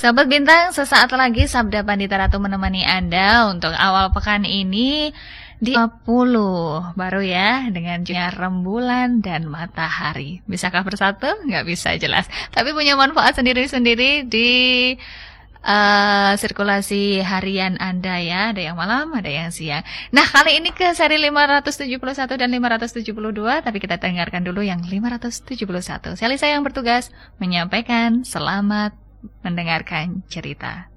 Sahabat Bintang, sesaat lagi Sabda Pandita Ratu menemani Anda untuk awal pekan ini di 50 baru ya dengan jumlah rembulan dan matahari. Bisakah bersatu? Nggak bisa jelas. Tapi punya manfaat sendiri-sendiri di uh, sirkulasi harian Anda ya. Ada yang malam, ada yang siang. Nah, kali ini ke seri 571 dan 572, tapi kita dengarkan dulu yang 571. Sally saya yang bertugas menyampaikan selamat mendengarkan cerita.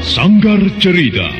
Sanggar Cerita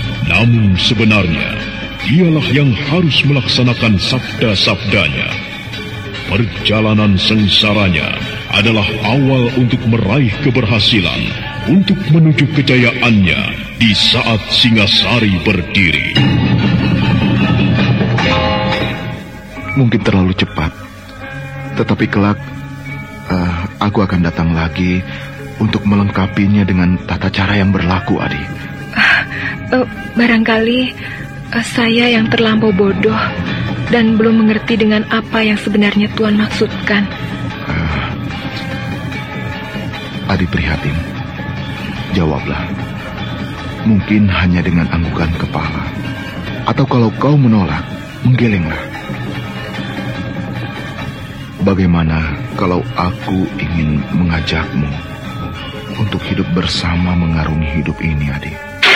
namun sebenarnya, dialah yang harus melaksanakan sabda-sabdanya. Perjalanan sengsaranya adalah awal untuk meraih keberhasilan, untuk menuju kejayaannya di saat Singasari berdiri. Mungkin terlalu cepat, tetapi kelak uh, aku akan datang lagi untuk melengkapinya dengan tata cara yang berlaku, Adi. Uh, barangkali uh, saya yang terlampau bodoh dan belum mengerti dengan apa yang sebenarnya Tuhan maksudkan. Uh, Adi prihatin. Jawablah. Mungkin hanya dengan anggukan kepala. Atau kalau kau menolak, menggelenglah. Bagaimana kalau aku ingin mengajakmu untuk hidup bersama mengarungi hidup ini, adik?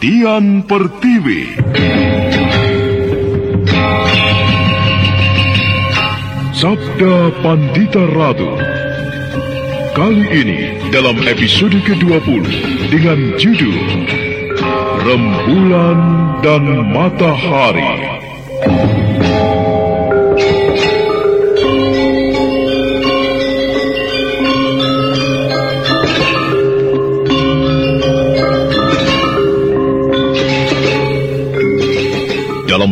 Dian Pertiwi. Sabda Pandita Ratu. Kali ini dalam episode ke-20 dengan judul Rembulan dan Matahari.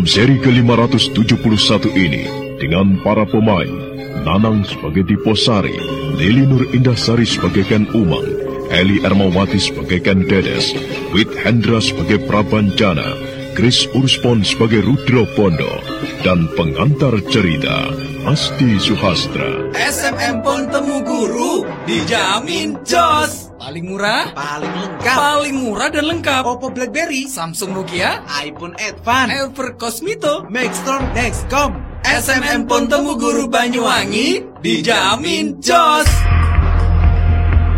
Seri ke-571 ini dengan para pemain Nanang sebagai Diposari, Lili Nur Indasari sebagai Ken Umang, Eli Ermawati sebagai Ken Dedes, Wit Hendra sebagai Prabanjana, Chris Urspon sebagai Rudro Pondo, dan pengantar cerita Asti Suhastra. SMM pun temu guru dijamin jos. Paling murah, Paling lengkap. paling murah dan lengkap. Oppo BlackBerry, Samsung Nokia, iPhone Advance, Ever Cosmito, Maxtron, Dexcom. SMM pun temu guru Banyuwangi dijamin jos.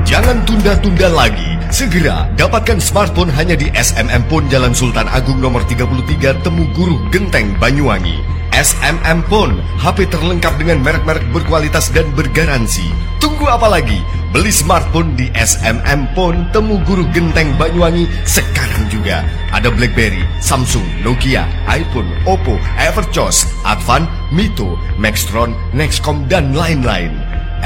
Jangan tunda-tunda lagi. Segera dapatkan smartphone hanya di SMM Pon Jalan Sultan Agung nomor 33 Temu Guru Genteng Banyuwangi. SMM Pon, HP terlengkap dengan merek-merek berkualitas dan bergaransi. Tunggu apa lagi? Beli smartphone di SMM Pon Temu Guru Genteng Banyuwangi sekarang juga. Ada BlackBerry, Samsung, Nokia, iPhone, Oppo, Everchoss, Advan, Mito, Maxtron, Nexcom, dan lain-lain.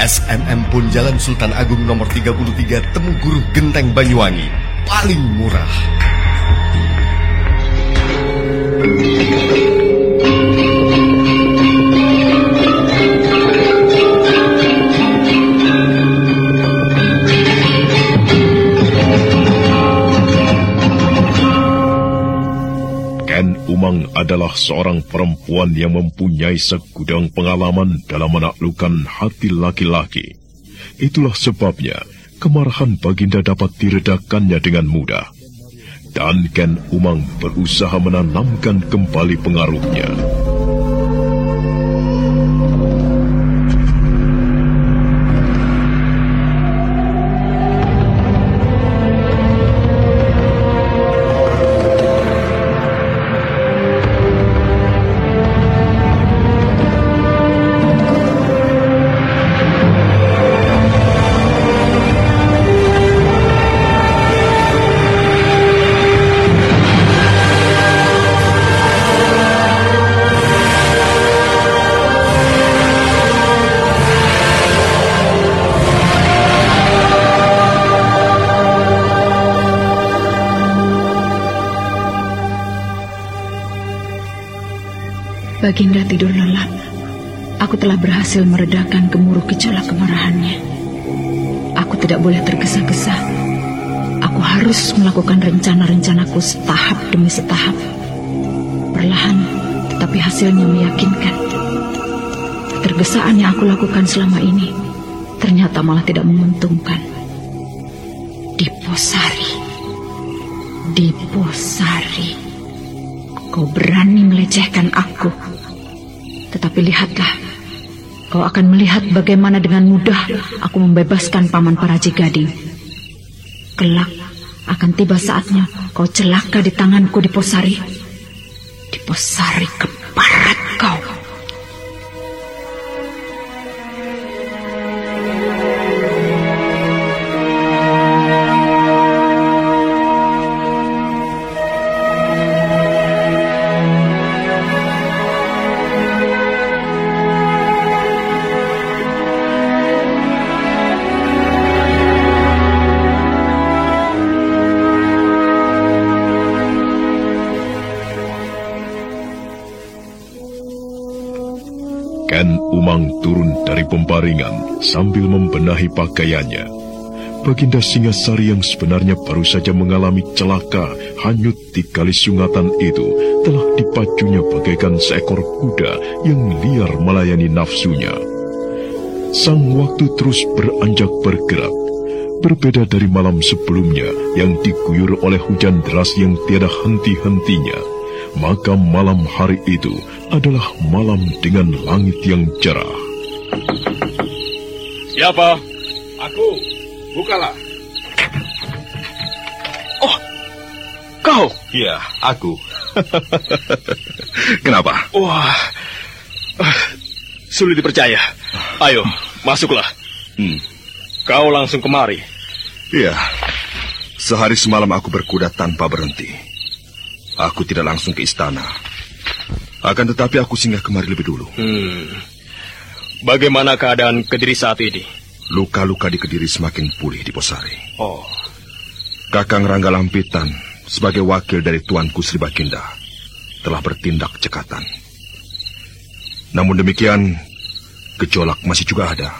SMM pun Jalan Sultan Agung nomor 33 Temu Guru Genteng Banyuwangi Paling murah Umang adalah seorang perempuan yang mempunyai segudang pengalaman dalam menaklukkan hati laki-laki. Itulah sebabnya kemarahan Baginda dapat diredakannya dengan mudah. Dan Ken Umang berusaha menanamkan kembali pengaruhnya. Baginda tidur lelap. Aku telah berhasil meredakan gemuruh gejolak kemarahannya. Aku tidak boleh tergesa-gesa. Aku harus melakukan rencana-rencanaku setahap demi setahap. Perlahan, tetapi hasilnya meyakinkan. Ketergesaan yang aku lakukan selama ini ternyata malah tidak menguntungkan. Diposari. Diposari. Kau berani melecehkan aku. Tetapi lihatlah, kau akan melihat bagaimana dengan mudah aku membebaskan paman Paraji Gading. Kelak akan tiba saatnya kau celaka di tanganku di Posari. Di Posari keparat sambil membenahi pakaiannya. Baginda Singasari yang sebenarnya baru saja mengalami celaka hanyut di kali sungatan itu telah dipacunya bagaikan seekor kuda yang liar melayani nafsunya. Sang waktu terus beranjak bergerak. Berbeda dari malam sebelumnya yang diguyur oleh hujan deras yang tiada henti-hentinya, maka malam hari itu adalah malam dengan langit yang cerah. Siapa? Aku, bukalah. Oh, kau? Iya, aku. Kenapa? Wah, ah, sulit dipercaya. Ayo, masuklah. Hmm. Kau langsung kemari. Iya. Sehari semalam aku berkuda tanpa berhenti. Aku tidak langsung ke istana. Akan tetapi aku singgah kemari lebih dulu. Hmm. Bagaimana keadaan Kediri saat ini? Luka-luka di Kediri semakin pulih di Posari. Oh, Kakang Rangga Lampitan sebagai wakil dari Tuanku Sri Baginda telah bertindak cekatan. Namun demikian, gejolak masih juga ada.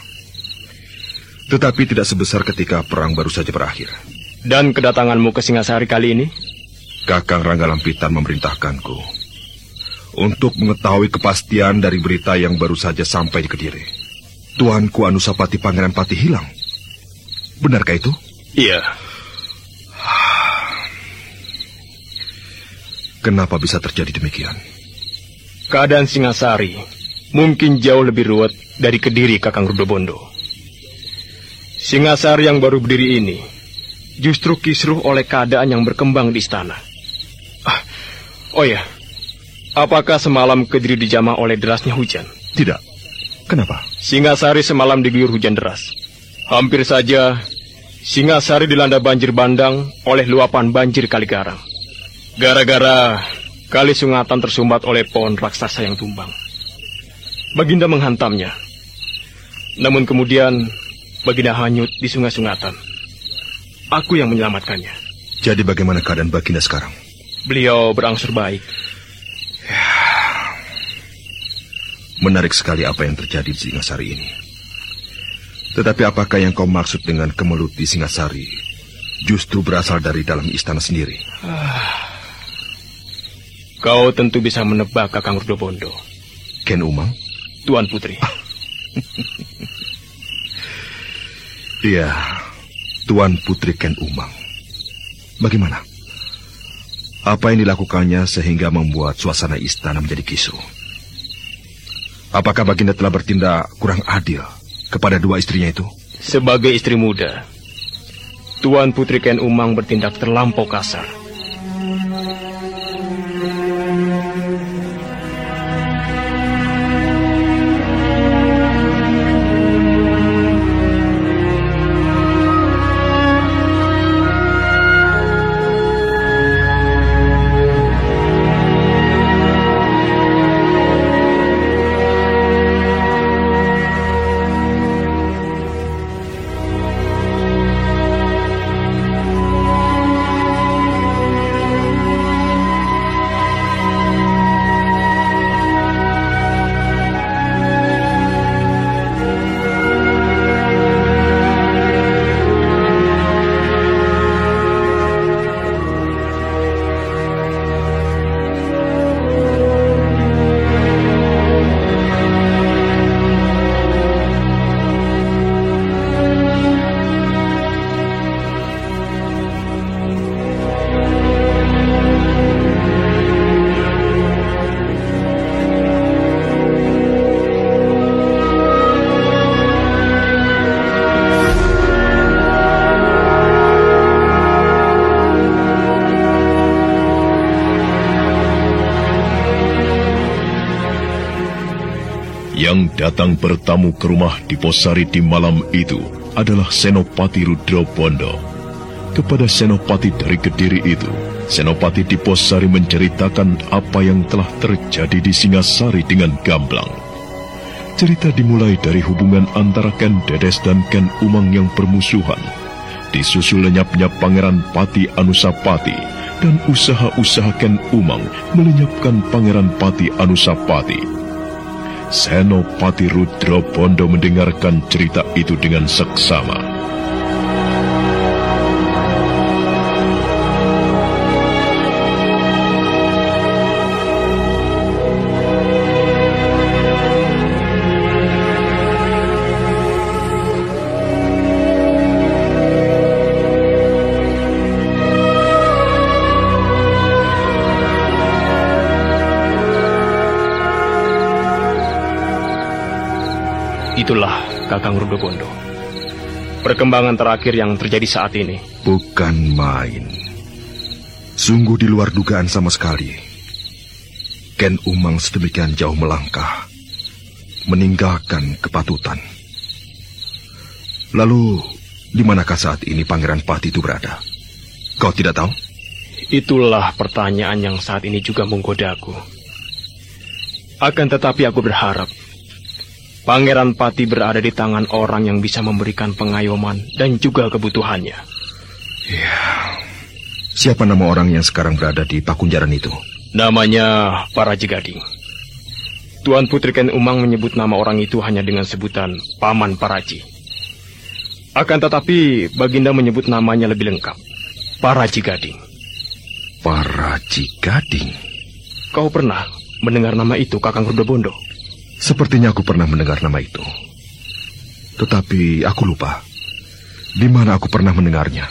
Tetapi tidak sebesar ketika perang baru saja berakhir. Dan kedatanganmu ke Singasari kali ini? Kakang Rangga Lampitan memerintahkanku untuk mengetahui kepastian dari berita yang baru saja sampai di Kediri. Tuanku Anusapati Pangeran Pati hilang. Benarkah itu? Iya. Kenapa bisa terjadi demikian? Keadaan Singasari mungkin jauh lebih ruwet dari Kediri, Kakang Rudobondo. Singasari yang baru berdiri ini justru kisruh oleh keadaan yang berkembang di istana. Ah, oh ya, apakah semalam Kediri dijamah oleh derasnya hujan? Tidak. Kenapa? Singasari semalam diguyur hujan deras. Hampir saja Singasari dilanda banjir bandang oleh luapan banjir kali garang. Gara-gara kali sungatan tersumbat oleh pohon raksasa yang tumbang. Baginda menghantamnya. Namun kemudian Baginda hanyut di sungai sungatan. Aku yang menyelamatkannya. Jadi bagaimana keadaan Baginda sekarang? Beliau berangsur baik. Menarik sekali apa yang terjadi di Singasari ini. Tetapi apakah yang kau maksud dengan kemelut di Singasari justru berasal dari dalam istana sendiri? Kau tentu bisa menebak Kakang Rudobondo. Ken Umang? Tuan Putri. Iya, Tuan Putri Ken Umang. Bagaimana? Apa yang dilakukannya sehingga membuat suasana istana menjadi kisruh? Apakah Baginda telah bertindak kurang adil kepada dua istrinya itu? Sebagai istri muda, Tuan Putri Ken Umang bertindak terlampau kasar. Datang bertamu ke rumah di Posari di malam itu adalah Senopati Rudro Bondo. Kepada Senopati dari Kediri itu, Senopati di Posari menceritakan apa yang telah terjadi di Singasari dengan gamblang. Cerita dimulai dari hubungan antara Ken Dedes dan Ken Umang yang bermusuhan. Disusul lenyapnya Pangeran Pati Anusapati dan usaha-usaha Ken Umang melenyapkan Pangeran Pati Anusapati. Senopati Rudro Bondo mendengarkan cerita itu dengan seksama. Itulah Kakang Rudobondo. Perkembangan terakhir yang terjadi saat ini. Bukan main. Sungguh di luar dugaan sama sekali. Ken Umang sedemikian jauh melangkah. Meninggalkan kepatutan. Lalu, di manakah saat ini Pangeran Pati itu berada? Kau tidak tahu? Itulah pertanyaan yang saat ini juga menggodaku. Akan tetapi aku berharap Pangeran Pati berada di tangan orang yang bisa memberikan pengayoman dan juga kebutuhannya. Ya. Siapa nama orang yang sekarang berada di Pakunjaran itu? Namanya Paraji Gading. Tuan Putri Ken Umang menyebut nama orang itu hanya dengan sebutan Paman Paraji. Akan tetapi Baginda menyebut namanya lebih lengkap. Paraji Gading. Paraji Gading? Kau pernah mendengar nama itu, Kakang Rudobondo? Sepertinya aku pernah mendengar nama itu. Tetapi aku lupa. Di mana aku pernah mendengarnya?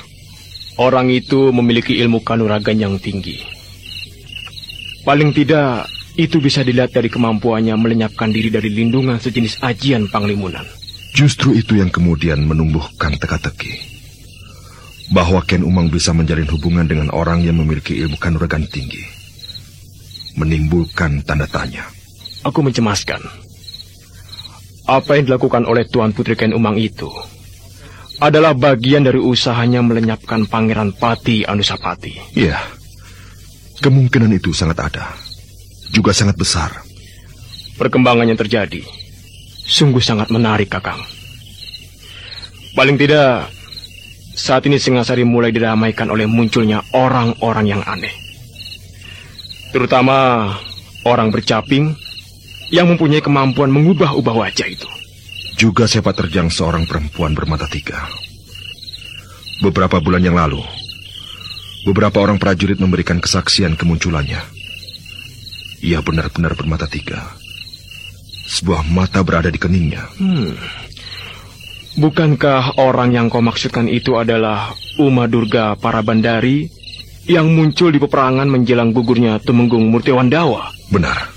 Orang itu memiliki ilmu kanuragan yang tinggi. Paling tidak, itu bisa dilihat dari kemampuannya melenyapkan diri dari lindungan sejenis ajian panglimunan. Justru itu yang kemudian menumbuhkan teka-teki. Bahwa Ken Umang bisa menjalin hubungan dengan orang yang memiliki ilmu kanuragan tinggi. Menimbulkan tanda tanya. Aku mencemaskan. Apa yang dilakukan oleh Tuan Putri Ken Umang itu adalah bagian dari usahanya melenyapkan Pangeran Pati Anusapati. Iya, kemungkinan itu sangat ada juga sangat besar. Perkembangan yang terjadi sungguh sangat menarik, Kakang. Paling tidak, saat ini Singasari mulai diramaikan oleh munculnya orang-orang yang aneh. Terutama orang bercaping yang mempunyai kemampuan mengubah-ubah wajah itu. Juga sepak terjang seorang perempuan bermata tiga. Beberapa bulan yang lalu, beberapa orang prajurit memberikan kesaksian kemunculannya. Ia benar-benar bermata tiga. Sebuah mata berada di keningnya. Hmm. Bukankah orang yang kau maksudkan itu adalah Uma Durga para bandari yang muncul di peperangan menjelang gugurnya Tumenggung Murtiwandawa? Benar.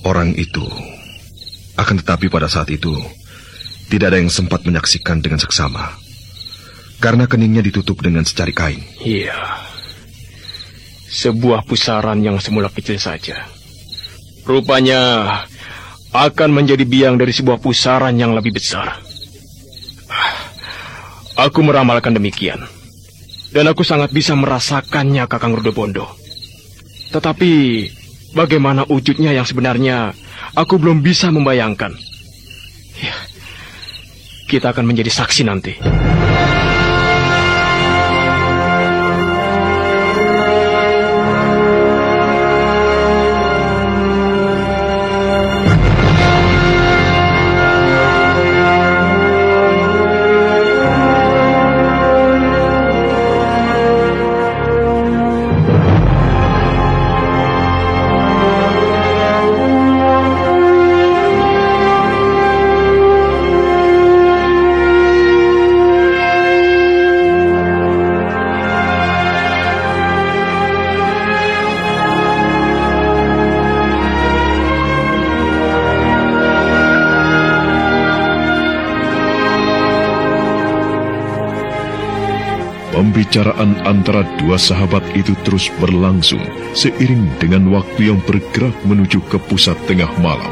Orang itu. Akan tetapi pada saat itu, tidak ada yang sempat menyaksikan dengan seksama. Karena keningnya ditutup dengan secari kain. Iya. Sebuah pusaran yang semula kecil saja. Rupanya akan menjadi biang dari sebuah pusaran yang lebih besar. Aku meramalkan demikian. Dan aku sangat bisa merasakannya, Kakang Rudobondo. Tetapi, bagaimana wujudnya yang sebenarnya, aku belum bisa membayangkan. Ya, kita akan menjadi saksi nanti. Pembicaraan antara dua sahabat itu terus berlangsung seiring dengan waktu yang bergerak menuju ke pusat tengah malam.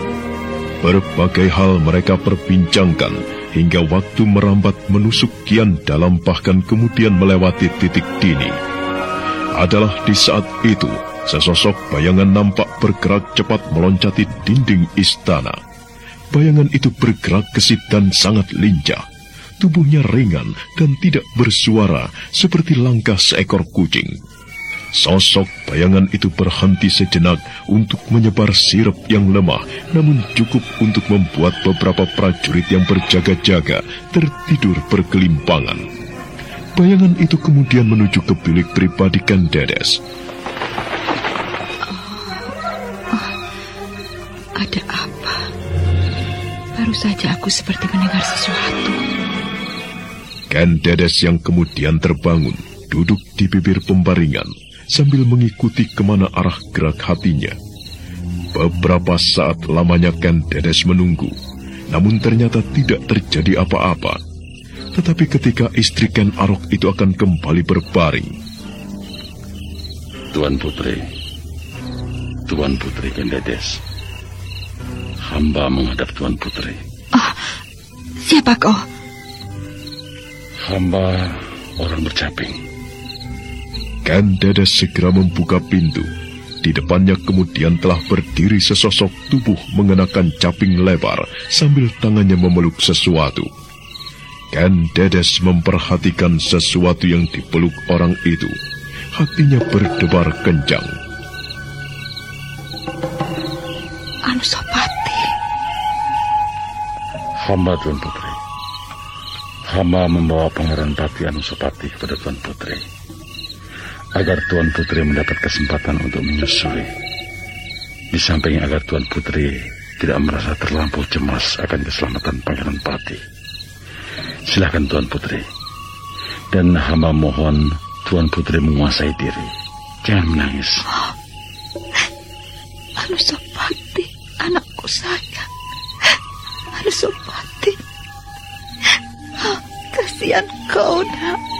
Berbagai hal mereka perbincangkan hingga waktu merambat menusuk kian dalam bahkan kemudian melewati titik dini. Adalah di saat itu sesosok bayangan nampak bergerak cepat meloncati dinding istana. Bayangan itu bergerak gesit dan sangat lincah Tubuhnya ringan dan tidak bersuara seperti langkah seekor kucing. Sosok bayangan itu berhenti sejenak untuk menyebar sirup yang lemah, namun cukup untuk membuat beberapa prajurit yang berjaga-jaga tertidur berkelimpangan. Bayangan itu kemudian menuju ke bilik pribadi Ken Dedes. ada apa? Baru saja aku seperti mendengar sesuatu. Ken Dedes yang kemudian terbangun, duduk di bibir pembaringan sambil mengikuti ke mana arah gerak hatinya. Beberapa saat lamanya Ken Dedes menunggu, namun ternyata tidak terjadi apa-apa. Tetapi ketika istri Ken Arok itu akan kembali berbaring. Tuan Putri, Tuan Putri Ken Dedes, hamba menghadap Tuan Putri. Oh, siapa kau? hamba orang bercaping. Kan Dedes segera membuka pintu. Di depannya kemudian telah berdiri sesosok tubuh mengenakan caping lebar sambil tangannya memeluk sesuatu. Kendedes memperhatikan sesuatu yang dipeluk orang itu. Hatinya berdebar kencang. Anusapati. Hamba Tuan Putri. Hamba membawa Pangeran Pati Anusapati kepada Tuan Putri. Agar Tuan Putri mendapat kesempatan untuk menyusui. Di samping agar Tuan Putri tidak merasa terlampau cemas akan keselamatan Pangeran Pati. Silakan Tuan Putri. Dan hamba mohon Tuan Putri menguasai diri. Jangan menangis. Anusapati, anakku sayang. Anusapati. Oh, kasihan kau, nak.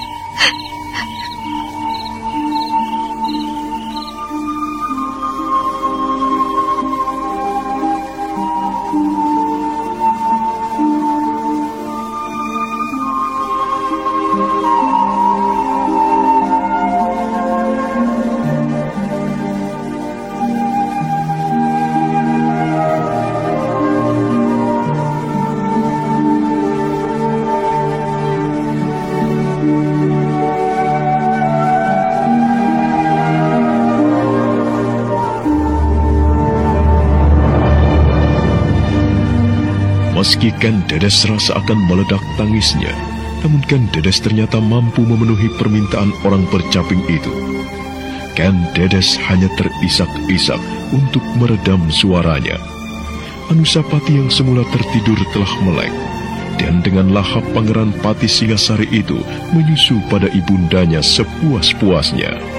Ken Dedes rasa akan meledak tangisnya, namun Ken Dedes ternyata mampu memenuhi permintaan orang percaping itu. Ken Dedes hanya terisak-isak untuk meredam suaranya. Anusapati yang semula tertidur telah melek, dan dengan lahap Pangeran Pati Singasari itu menyusu pada ibundanya sepuas-puasnya.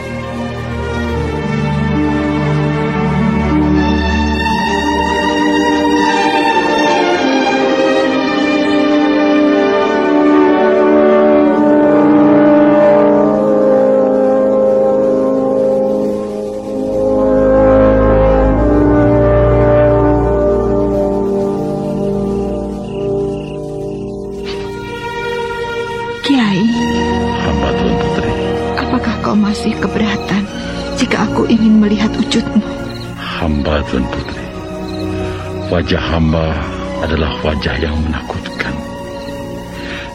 Hamba adalah wajah yang menakutkan.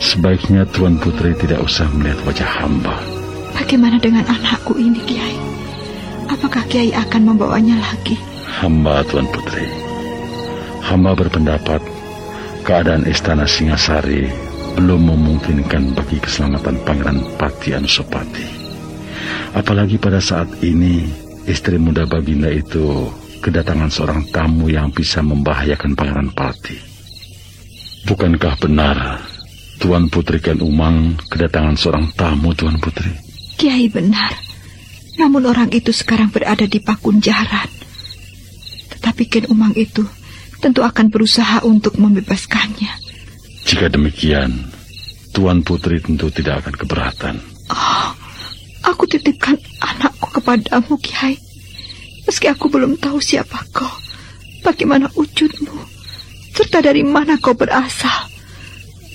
Sebaiknya Tuan Putri tidak usah melihat wajah hamba. Bagaimana dengan anakku ini, Kiai? Apakah Kiai akan membawanya lagi? Hamba Tuan Putri. Hamba berpendapat keadaan istana Singasari belum memungkinkan bagi keselamatan Pangeran Pati Anusopati. Apalagi pada saat ini istri muda Baginda itu kedatangan seorang tamu yang bisa membahayakan Pangeran Pati. Bukankah benar Tuan Putri Ken Umang kedatangan seorang tamu Tuan Putri? Kiai benar. Namun orang itu sekarang berada di Pakunjaran. Tetapi Ken Umang itu tentu akan berusaha untuk membebaskannya. Jika demikian, Tuan Putri tentu tidak akan keberatan. Oh, aku titipkan anakku kepadamu, Kiai. Meski aku belum tahu siapa kau, bagaimana wujudmu, serta dari mana kau berasal,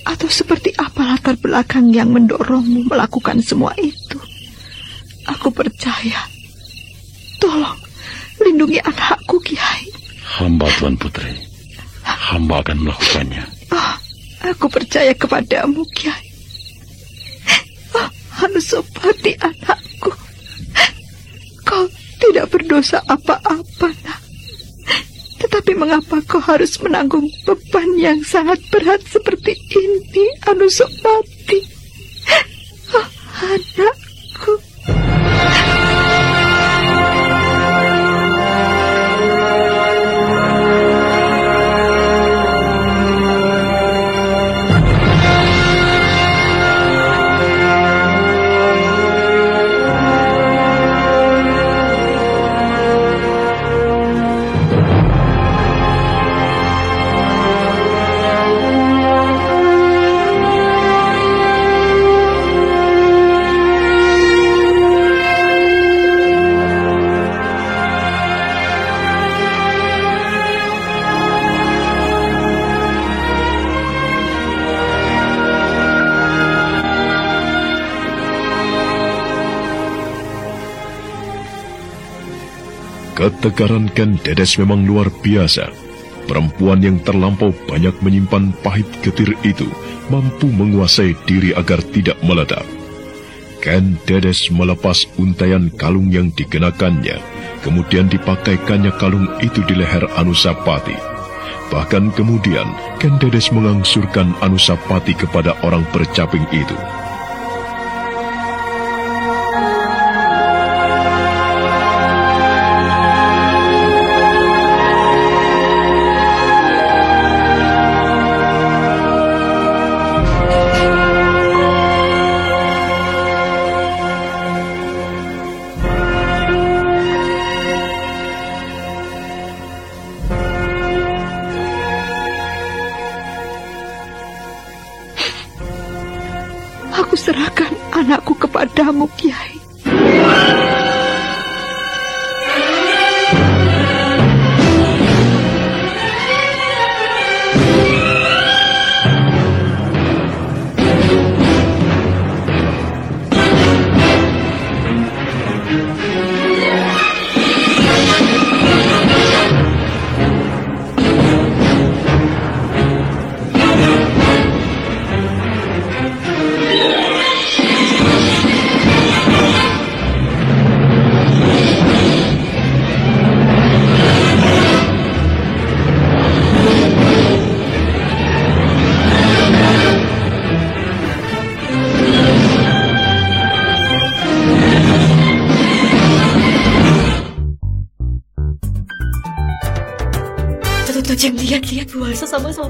atau seperti apa latar belakang yang mendorongmu melakukan semua itu. Aku percaya. Tolong, lindungi anakku, Kiai. Hamba Tuan Putri, hamba akan melakukannya. Oh, aku percaya kepadamu, Kiai. Oh, harus seperti anakku. Kau tidak berdosa apa-apa, nak. Tetapi mengapa kau harus menanggung beban yang sangat berat seperti ini, Anusopati? Oh, anakku. Ketegaran Ken Dedes memang luar biasa. Perempuan yang terlampau banyak menyimpan pahit getir itu mampu menguasai diri agar tidak meledak. Ken Dedes melepas untayan kalung yang dikenakannya, Kemudian dipakaikannya kalung itu di leher Anusapati. Bahkan kemudian Kendedes mengangsurkan Anusapati kepada orang percaping itu.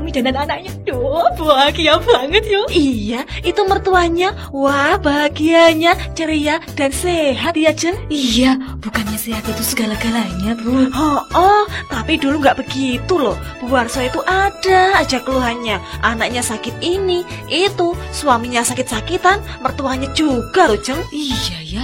Suami dan anak-anaknya. Duh, bahagia banget yo. Iya, itu mertuanya. Wah, bahagianya, ceria dan sehat ya, Jeng. Iya, bukannya sehat itu segala-galanya, Bu. Oh, oh, tapi dulu nggak begitu loh. Bu Warso itu ada aja keluhannya. Anaknya sakit ini, itu, suaminya sakit-sakitan, mertuanya juga loh, Jeng. Iya ya,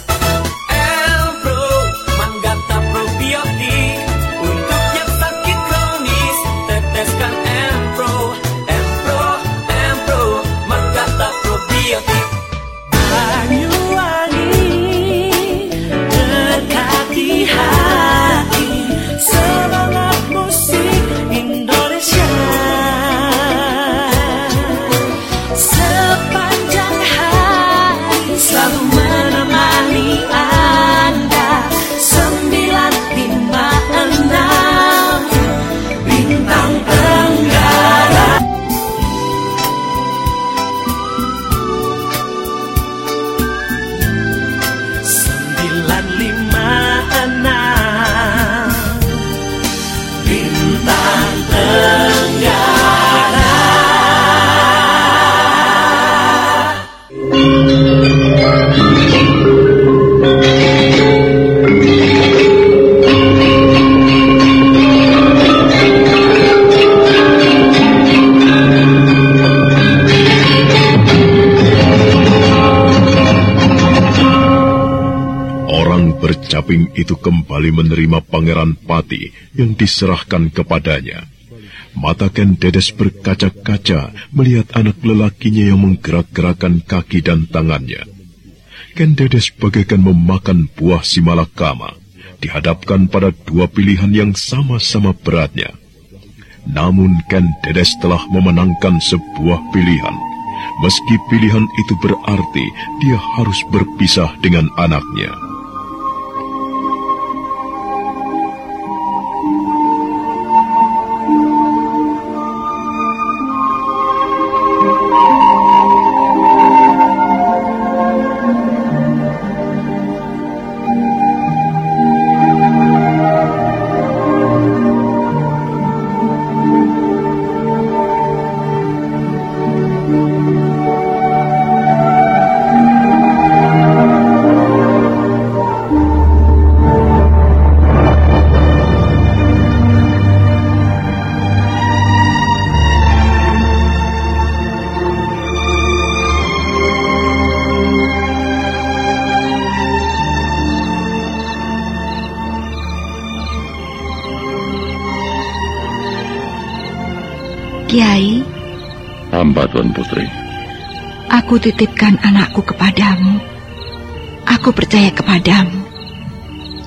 Orang bercaping itu kembali menerima Pangeran Pati yang diserahkan kepadanya. Mata Ken Dedes berkaca-kaca melihat anak lelakinya yang menggerak-gerakkan kaki dan tangannya. Ken Dedes bagaikan memakan buah simalakama, dihadapkan pada dua pilihan yang sama-sama beratnya. Namun Ken Dedes telah memenangkan sebuah pilihan. Meski pilihan itu berarti dia harus berpisah dengan anaknya. Aku titipkan anakku kepadamu. Aku percaya kepadamu.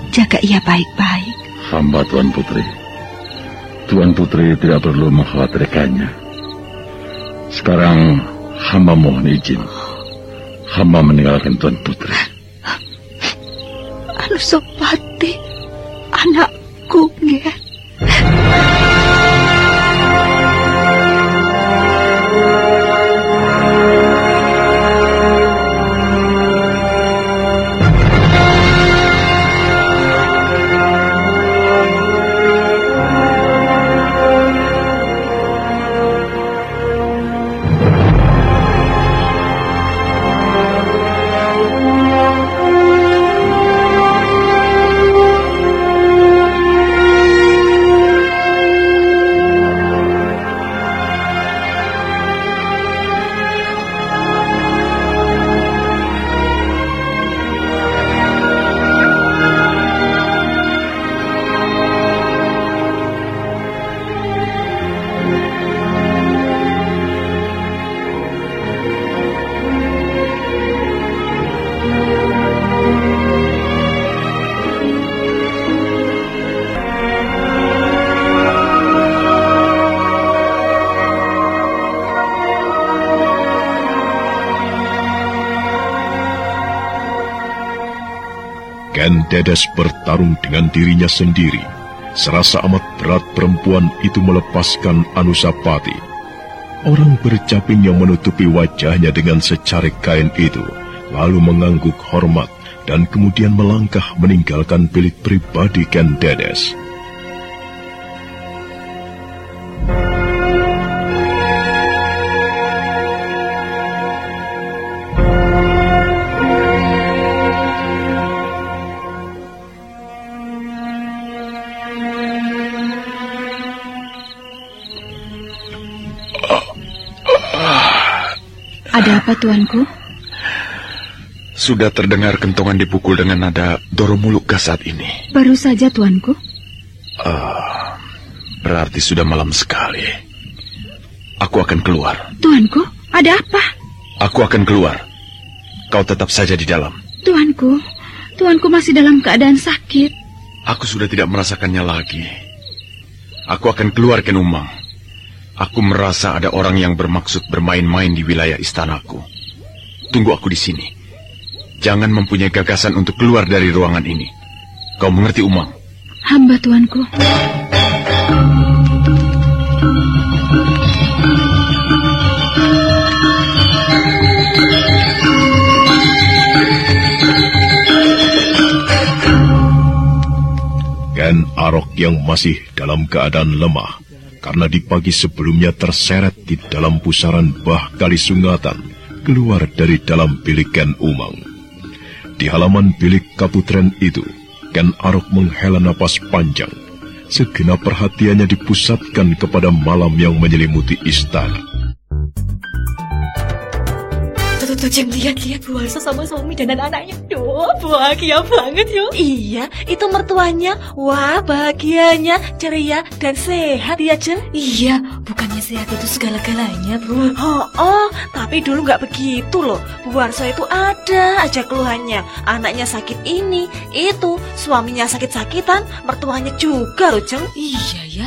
Jaga ia baik-baik. Hamba Tuan Putri. Tuan Putri tidak perlu mengkhawatirkannya. Sekarang hamba mohon izin. Hamba meninggalkan Tuan Putri. Anusopati, anakku, Nger. Dedes bertarung dengan dirinya sendiri. Serasa amat berat perempuan itu melepaskan Anusapati. Orang bercaping yang menutupi wajahnya dengan secarik kain itu, lalu mengangguk hormat dan kemudian melangkah meninggalkan bilik pribadi Ken Dedes. Apa, tuanku? Sudah terdengar kentongan dipukul dengan nada Doromuluka saat ini. Baru saja, tuanku. Ah, berarti sudah malam sekali. Aku akan keluar. Tuanku, ada apa? Aku akan keluar. Kau tetap saja di dalam. Tuanku, tuanku masih dalam keadaan sakit. Aku sudah tidak merasakannya lagi. Aku akan keluar ke Umang. Aku merasa ada orang yang bermaksud bermain-main di wilayah istanaku. Tunggu aku di sini. Jangan mempunyai gagasan untuk keluar dari ruangan ini. Kau mengerti, Umang? Hamba, tuanku. Ken Arok yang masih dalam keadaan lemah karena di pagi sebelumnya terseret di dalam pusaran bah kali sungatan keluar dari dalam bilik Ken Umang. Di halaman bilik kaputren itu, Ken Arok menghela napas panjang. Segenap perhatiannya dipusatkan kepada malam yang menyelimuti istana. Tuh, Jeng, lihat-lihat Bu sama suami dan anaknya. Duh, bahagia banget yo. Iya, itu mertuanya. Wah, bahagianya, ceria dan sehat ya, Jeng. Iya, bukannya sehat itu segala-galanya, Bu. Oh, oh, tapi dulu nggak begitu loh. Bu Warsa itu ada aja keluhannya. Anaknya sakit ini, itu, suaminya sakit-sakitan, mertuanya juga loh, Jeng. Iya ya,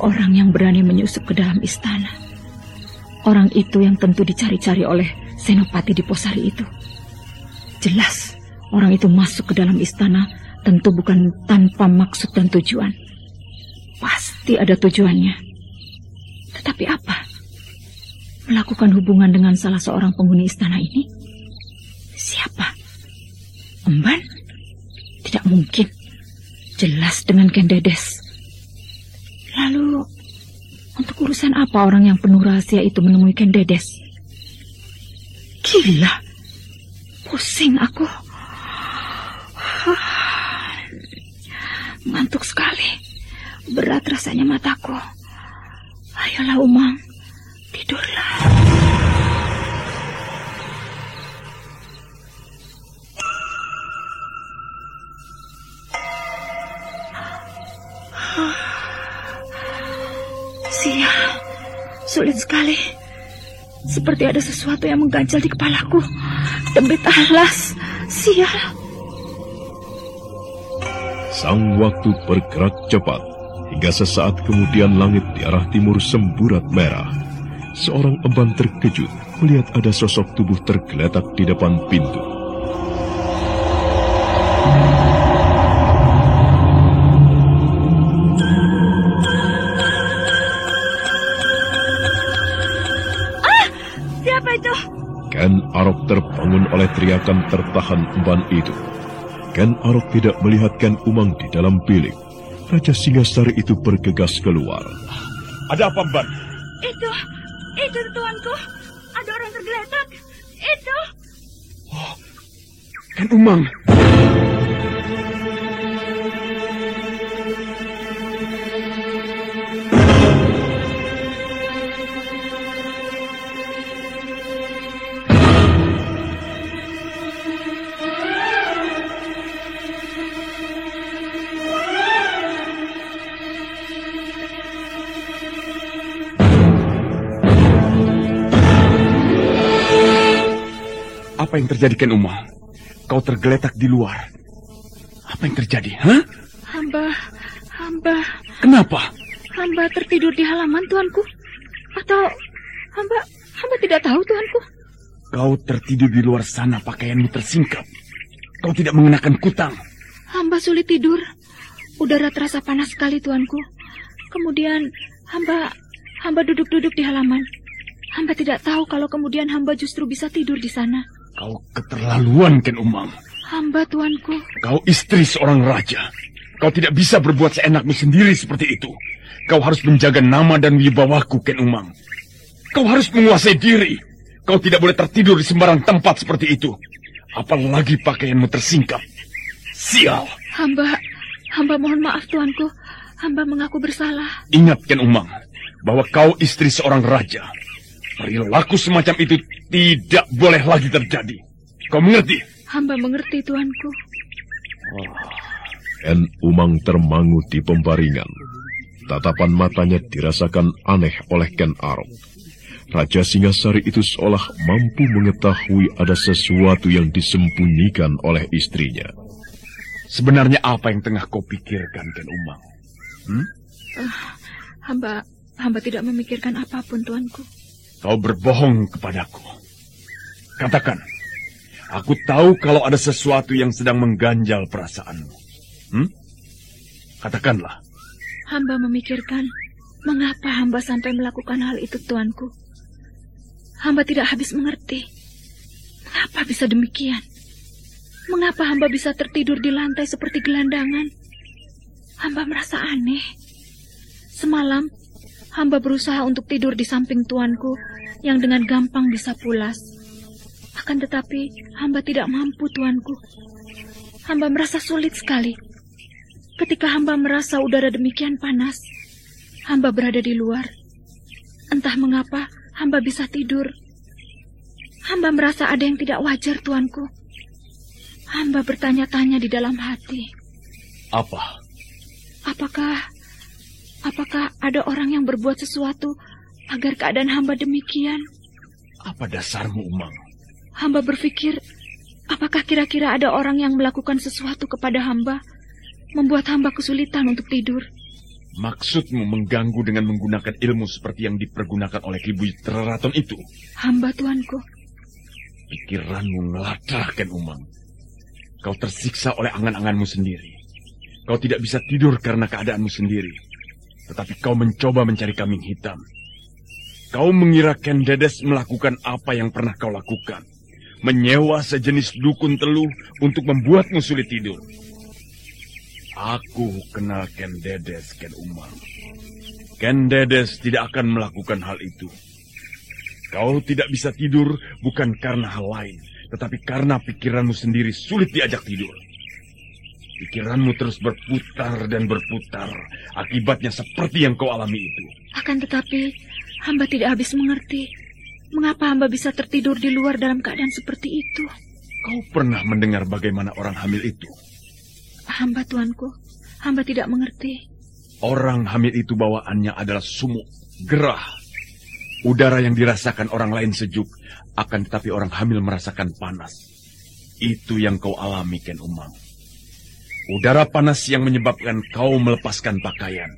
orang yang berani menyusup ke dalam istana. Orang itu yang tentu dicari-cari oleh Senopati di Posari itu. Jelas, orang itu masuk ke dalam istana tentu bukan tanpa maksud dan tujuan. Pasti ada tujuannya. Tetapi apa? Melakukan hubungan dengan salah seorang penghuni istana ini? Siapa? Emban? Tidak mungkin. Jelas dengan Kendedes. Lalu, untuk urusan apa orang yang penuh rahasia itu menemui Kendedes? Gila. Pusing aku. Ngantuk sekali. Berat rasanya mataku. Ayolah Umang, tidurlah. Sial, sulit sekali. Seperti ada sesuatu yang mengganjal di kepalaku. Dembit alas, sial. Sang waktu bergerak cepat, hingga sesaat kemudian langit di arah timur semburat merah. Seorang emban terkejut melihat ada sosok tubuh tergeletak di depan pintu. Terbangun oleh teriakan tertahan emban itu. Ken Arok tidak melihat Ken Umang di dalam bilik. Raja Singasari itu bergegas keluar. Ada apa, Ban? Itu, itu tuanku. Ada orang tergeletak. Itu. Kan Umang. Apa yang terjadi, Ken Umang? Kau tergeletak di luar. Apa yang terjadi, hah? Hamba, hamba, Kenapa? hamba tertidur di halaman tuanku. Atau hamba, hamba tidak tahu tuanku. Kau tertidur di luar sana pakaianmu tersingkap. Kau tidak mengenakan kutang. Hamba sulit tidur. Udara terasa panas sekali tuanku. Kemudian hamba, hamba duduk-duduk di halaman. Hamba tidak tahu kalau kemudian hamba justru bisa tidur di sana. Kau keterlaluan, Ken Umang. Hamba tuanku. Kau istri seorang raja. Kau tidak bisa berbuat seenakmu sendiri seperti itu. Kau harus menjaga nama dan wibawaku, Ken Umang. Kau harus menguasai diri. Kau tidak boleh tertidur di sembarang tempat seperti itu. Apalagi pakaianmu tersingkap. Sial. Hamba, hamba mohon maaf tuanku. Hamba mengaku bersalah. Ingat, Ken Umang, bahwa kau istri seorang raja. Perilaku semacam itu tidak boleh lagi terjadi. Kau mengerti? Hamba mengerti tuanku. Ken Umang termangu di pembaringan. Tatapan matanya dirasakan aneh oleh Ken Arok. Raja Singasari itu seolah mampu mengetahui ada sesuatu yang disembunyikan oleh istrinya. Sebenarnya apa yang tengah kau pikirkan, Ken Umang? Hmm? Ah, hamba, hamba tidak memikirkan apa pun tuanku. Kau berbohong kepadaku. Katakan, aku tahu kalau ada sesuatu yang sedang mengganjal perasaanmu. Hmm? Katakanlah. Hamba memikirkan mengapa hamba sampai melakukan hal itu tuanku. Hamba tidak habis mengerti. Mengapa bisa demikian? Mengapa hamba bisa tertidur di lantai seperti gelandangan? Hamba merasa aneh. Semalam, hamba berusaha untuk tidur di samping tuanku yang dengan gampang bisa pulas. Akan tetapi, hamba tidak mampu tuanku. Hamba merasa sulit sekali. Ketika hamba merasa udara demikian panas, hamba berada di luar. Entah mengapa, hamba bisa tidur. Hamba merasa ada yang tidak wajar, tuanku. Hamba bertanya-tanya di dalam hati. Apa? Apakah apakah ada orang yang berbuat sesuatu agar keadaan hamba demikian? Apa dasarmu, Umang? Hamba berpikir, apakah kira-kira ada orang yang melakukan sesuatu kepada hamba, membuat hamba kesulitan untuk tidur? Maksudmu mengganggu dengan menggunakan ilmu seperti yang dipergunakan oleh Ki Buyut Raraton itu? Hamba tuanku. Pikiranmu ngeladrahkan Umang. Kau tersiksa oleh angan-anganmu sendiri. Kau tidak bisa tidur karena keadaanmu sendiri. Tetapi kau mencoba mencari kambing hitam. Kau mengira Ken Dedes melakukan apa yang pernah kau lakukan. Menyewa sejenis dukun teluh untuk membuatmu sulit tidur. Aku kenal Ken Dedes, Ken Umang. Ken Dedes tidak akan melakukan hal itu. Kau tidak bisa tidur bukan karena hal lain, tetapi karena pikiranmu sendiri sulit diajak tidur. Pikiranmu terus berputar dan berputar, akibatnya seperti yang kau alami itu. Akan tetapi, hamba tidak habis mengerti. Mengapa hamba bisa tertidur di luar dalam keadaan seperti itu? Kau pernah mendengar bagaimana orang hamil itu? Hamba tuanku, hamba tidak mengerti. Orang hamil itu bawaannya adalah sumuk, gerah. Udara yang dirasakan orang lain sejuk, akan tetapi orang hamil merasakan panas. Itu yang kau alami, Ken Umang. Udara panas yang menyebabkan kau melepaskan pakaian.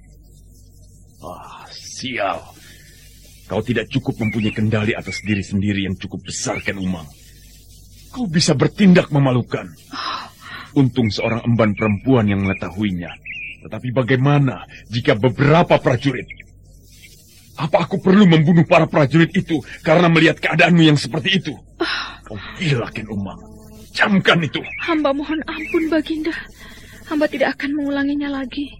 Ah, sial. Kau tidak cukup mempunyai kendali atas diri sendiri yang cukup besar, Ken Umang. Kau bisa bertindak memalukan. Untung seorang emban perempuan yang mengetahuinya. Tetapi bagaimana jika beberapa prajurit? Apa aku perlu membunuh para prajurit itu karena melihat keadaanmu yang seperti itu? Kau gila, Ken Umang. Camkan itu. Hamba mohon ampun, Baginda. Hamba tidak akan mengulanginya lagi.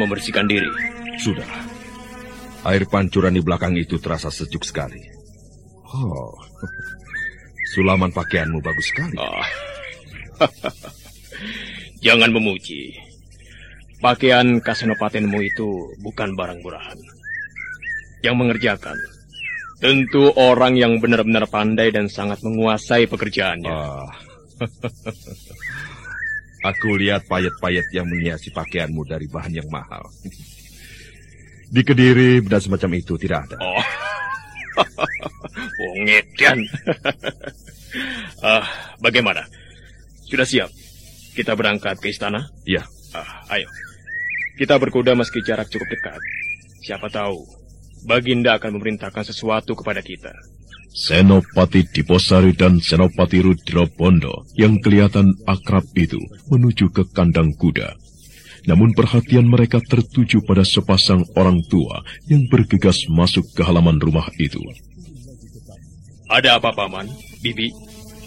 Membersihkan diri? Sudah. Air pancuran di belakang itu terasa sejuk sekali. Oh, sulaman pakaianmu bagus sekali. Ah. Jangan memuji. Pakaian kasenopatenmu itu bukan barang murahan. Yang mengerjakan tentu orang yang benar-benar pandai dan sangat menguasai pekerjaannya. Ah. Aku lihat payet-payet yang menghiasi pakaianmu dari bahan yang mahal. Di Kediri benda semacam itu tidak ada. Oh, oh ngedan. ah, bagaimana? Sudah siap? Kita berangkat ke istana? Iya. Ah, ayo. Kita berkuda meski jarak cukup dekat. Siapa tahu, Baginda akan memerintahkan sesuatu kepada kita. Senopati Diposari dan Senopati Rudrobondo yang kelihatan akrab itu menuju ke kandang kuda. Namun perhatian mereka tertuju pada sepasang orang tua yang bergegas masuk ke halaman rumah itu. Ada apa, Paman? Bibi?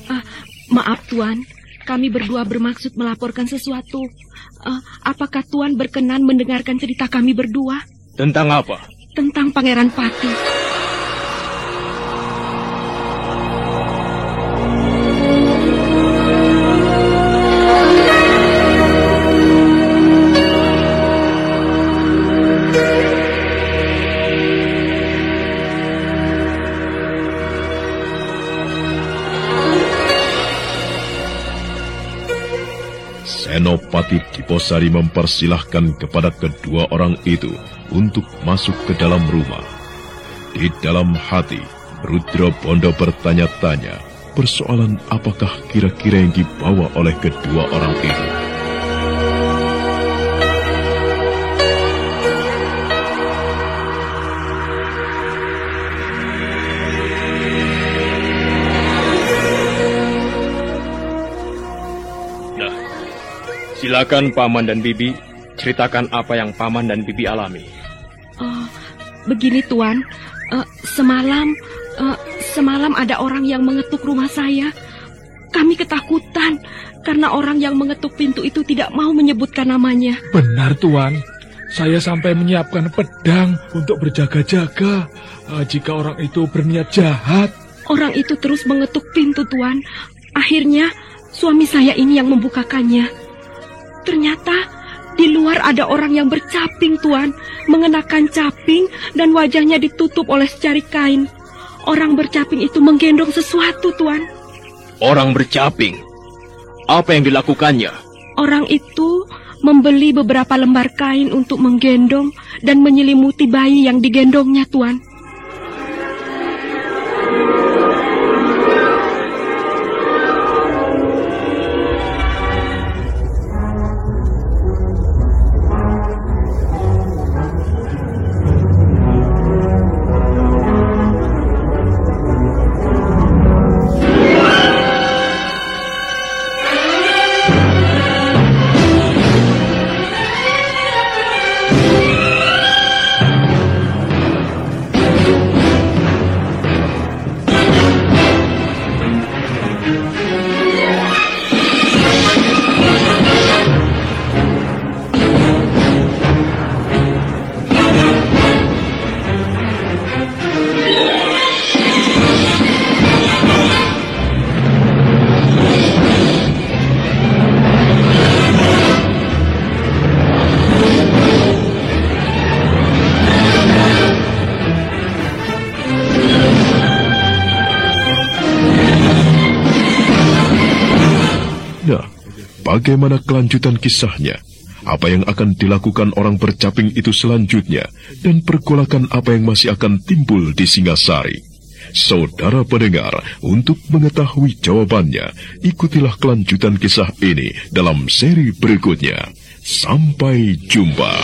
Ah, maaf, Tuan. Kami berdua bermaksud melaporkan sesuatu. Ah, apakah Tuan berkenan mendengarkan cerita kami berdua? Tentang apa? Tentang Pangeran Pati. Senopati Diposari mempersilahkan kepada kedua orang itu untuk masuk ke dalam rumah. Di dalam hati, Rudra Bondo bertanya-tanya persoalan apakah kira-kira yang dibawa oleh kedua orang itu. Silakan Paman dan Bibi ceritakan apa yang Paman dan Bibi alami. Oh, begini Tuan, Eh, semalam eh, semalam ada orang yang mengetuk rumah saya. Kami ketakutan karena orang yang mengetuk pintu itu tidak mau menyebutkan namanya. Benar, Tuan. Saya sampai menyiapkan pedang untuk berjaga-jaga eh, jika orang itu berniat jahat. Orang itu terus mengetuk pintu, Tuan. Akhirnya, suami saya ini yang membukakannya. Ternyata di luar ada orang yang bercaping, Tuan, mengenakan caping dan wajahnya ditutup oleh secari kain. Orang bercaping itu menggendong sesuatu, Tuan. Orang bercaping? Apa yang dilakukannya? Orang itu membeli beberapa lembar kain untuk menggendong dan menyelimuti bayi yang digendongnya, Tuan. Bagaimana kelanjutan kisahnya? Apa yang akan dilakukan orang bercaping itu selanjutnya? Dan pergolakan apa yang masih akan timbul di Singasari? Saudara pendengar, untuk mengetahui jawabannya, ikutilah kelanjutan kisah ini dalam seri berikutnya. Sampai jumpa.